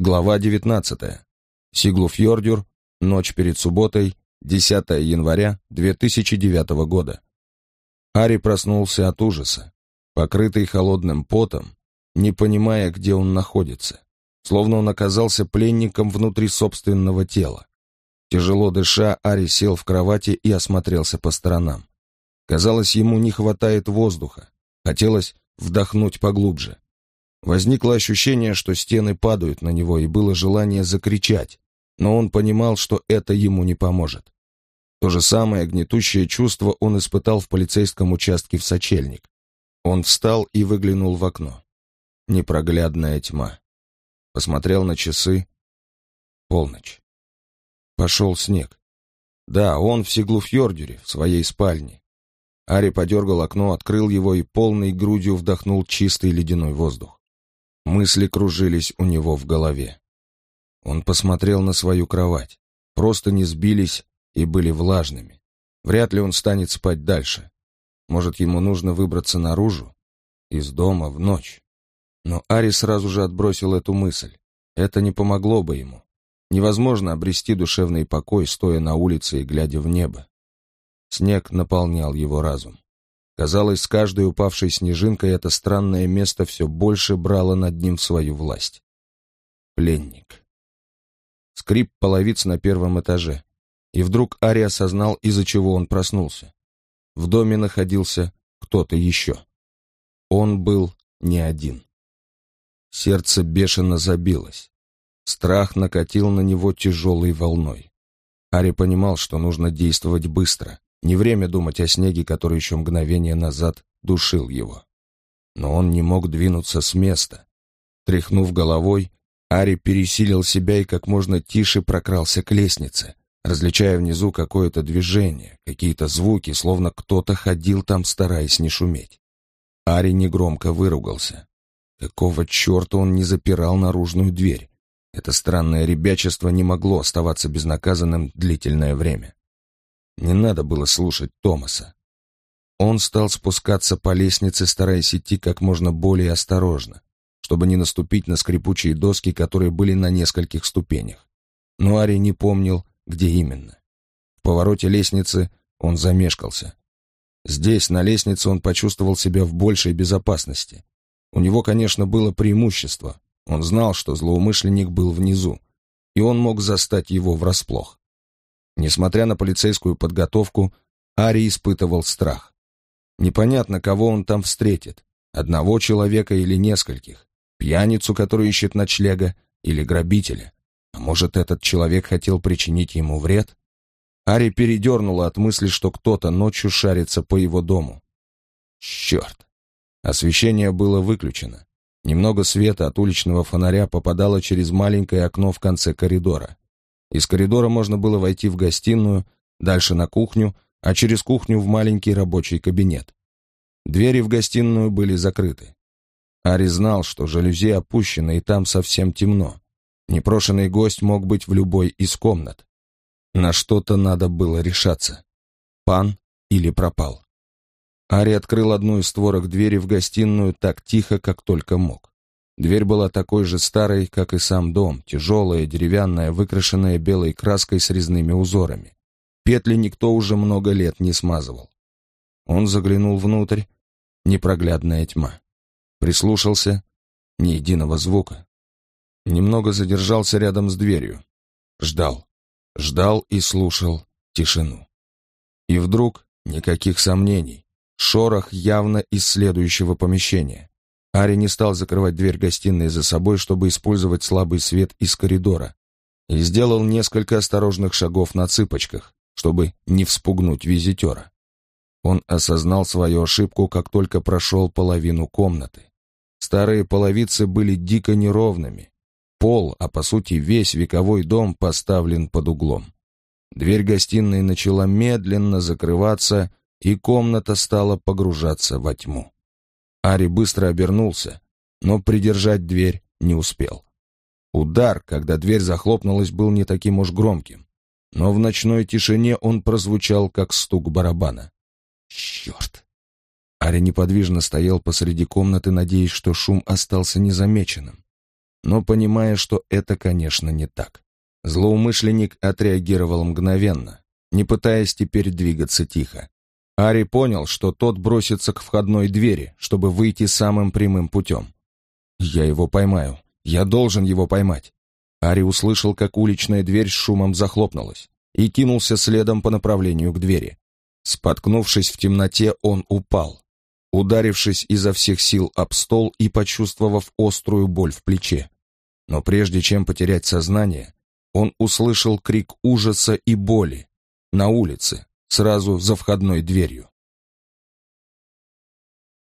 Глава 19. Сиглуфьордюр. Ночь перед субботой, 10 января 2009 года. Ари проснулся от ужаса, покрытый холодным потом, не понимая, где он находится, словно он оказался пленником внутри собственного тела. Тяжело дыша, Ари сел в кровати и осмотрелся по сторонам. Казалось, ему не хватает воздуха. Хотелось вдохнуть поглубже. Возникло ощущение, что стены падают на него, и было желание закричать, но он понимал, что это ему не поможет. То же самое гнетущее чувство он испытал в полицейском участке в Сочельник. Он встал и выглянул в окно. Непроглядная тьма. Посмотрел на часы. Полночь. Пошел снег. Да, он в Сиглуфьордюре, в своей спальне. Ари подергал окно, открыл его и полной грудью вдохнул чистый ледяной воздух. Мысли кружились у него в голове. Он посмотрел на свою кровать. Просто не сбились и были влажными. Вряд ли он станет спать дальше. Может, ему нужно выбраться наружу? Из дома в ночь. Но Ари сразу же отбросил эту мысль. Это не помогло бы ему. Невозможно обрести душевный покой, стоя на улице и глядя в небо. Снег наполнял его разум. Казалось, с каждой упавшей снежинкой это странное место все больше брало над ним свою власть. Пленник. Скрип половиц на первом этаже. И вдруг Ари осознал, из-за чего он проснулся. В доме находился кто-то еще. Он был не один. Сердце бешено забилось. Страх накатил на него тяжелой волной. Ари понимал, что нужно действовать быстро. Не время думать о снеге, который еще мгновение назад душил его. Но он не мог двинуться с места. Тряхнув головой, Ари пересилил себя и как можно тише прокрался к лестнице, различая внизу какое-то движение, какие-то звуки, словно кто-то ходил там, стараясь не шуметь. Ари негромко выругался. Какого черта он не запирал наружную дверь? Это странное ребячество не могло оставаться безнаказанным длительное время. Не надо было слушать Томаса. Он стал спускаться по лестнице, стараясь идти как можно более осторожно, чтобы не наступить на скрипучие доски, которые были на нескольких ступенях. Но Ари не помнил, где именно. В повороте лестницы он замешкался. Здесь, на лестнице, он почувствовал себя в большей безопасности. У него, конечно, было преимущество. Он знал, что злоумышленник был внизу, и он мог застать его врасплох. Несмотря на полицейскую подготовку, Ари испытывал страх. Непонятно, кого он там встретит, одного человека или нескольких, пьяницу, который ищет ночлега, или грабителя. А может, этот человек хотел причинить ему вред? Ари передернула от мысли, что кто-то ночью шарится по его дому. Черт! Освещение было выключено. Немного света от уличного фонаря попадало через маленькое окно в конце коридора. Из коридора можно было войти в гостиную, дальше на кухню, а через кухню в маленький рабочий кабинет. Двери в гостиную были закрыты. Ари знал, что жалюзи опущены, и там совсем темно. Непрошенный гость мог быть в любой из комнат. На что-то надо было решаться. Пан или пропал. Ари открыл одну из створок двери в гостиную так тихо, как только мог. Дверь была такой же старой, как и сам дом, тяжелая, деревянная, выкрашенная белой краской с резными узорами. Петли никто уже много лет не смазывал. Он заглянул внутрь, непроглядная тьма. Прислушался, ни единого звука. Немного задержался рядом с дверью. Ждал, ждал и слушал тишину. И вдруг никаких сомнений. Шорох явно из следующего помещения. Ари не стал закрывать дверь гостиной за собой, чтобы использовать слабый свет из коридора, и сделал несколько осторожных шагов на цыпочках, чтобы не вспугнуть визитера. Он осознал свою ошибку, как только прошел половину комнаты. Старые половицы были дико неровными. Пол, а по сути весь вековой дом поставлен под углом. Дверь гостиной начала медленно закрываться, и комната стала погружаться во тьму. Ари быстро обернулся, но придержать дверь не успел. Удар, когда дверь захлопнулась, был не таким уж громким, но в ночной тишине он прозвучал, как стук барабана. «Черт!» Ари неподвижно стоял посреди комнаты, надеясь, что шум остался незамеченным. но понимая, что это, конечно, не так. Злоумышленник отреагировал мгновенно, не пытаясь теперь двигаться тихо. Ари понял, что тот бросится к входной двери, чтобы выйти самым прямым путем. «Я его поймаю. Я должен его поймать». Ари услышал, как уличная дверь с шумом захлопнулась, и кинулся следом по направлению к двери. Споткнувшись в темноте, он упал, ударившись изо всех сил об стол и почувствовав острую боль в плече. Но прежде чем потерять сознание, он услышал крик ужаса и боли на улице, сразу за входной дверью.